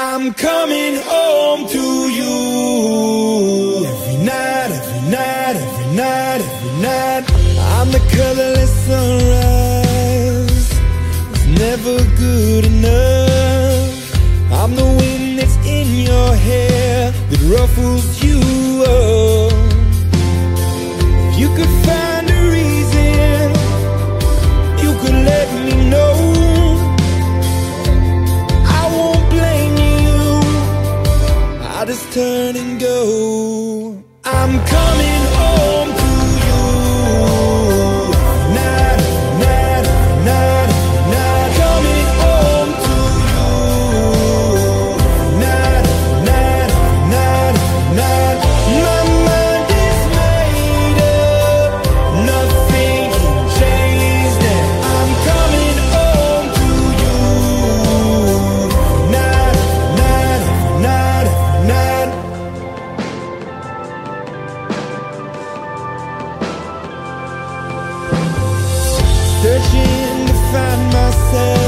I'm coming home to you every night, every night, every night, every night. I'm the colorless sunrise, it's never good enough. I'm the wind that's in your hair that ruffles I'm coming Searching to find myself.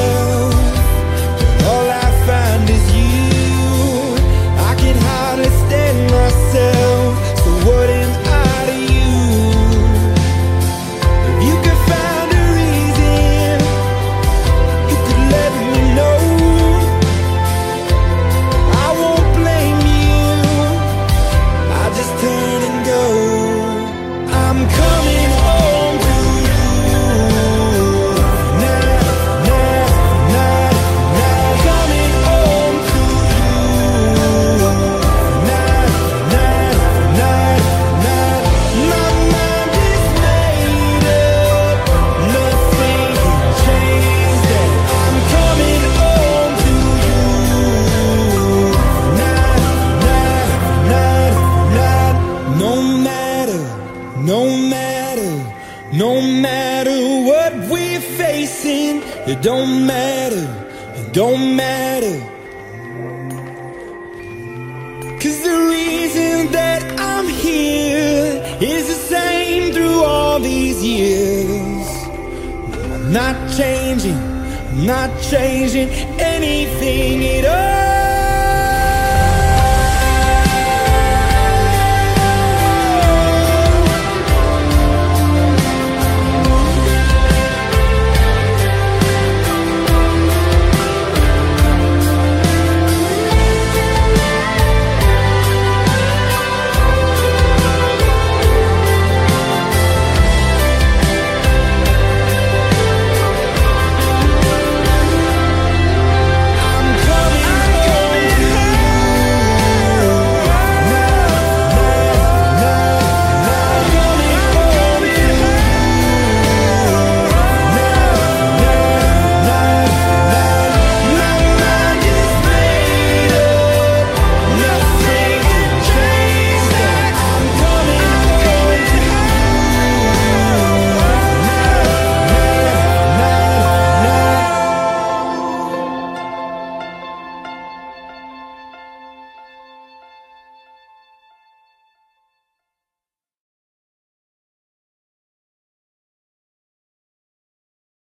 No matter what we're facing, it don't matter, it don't matter. Cause the reason that I'm here is the same through all these years. I'm not changing, I'm not changing anything at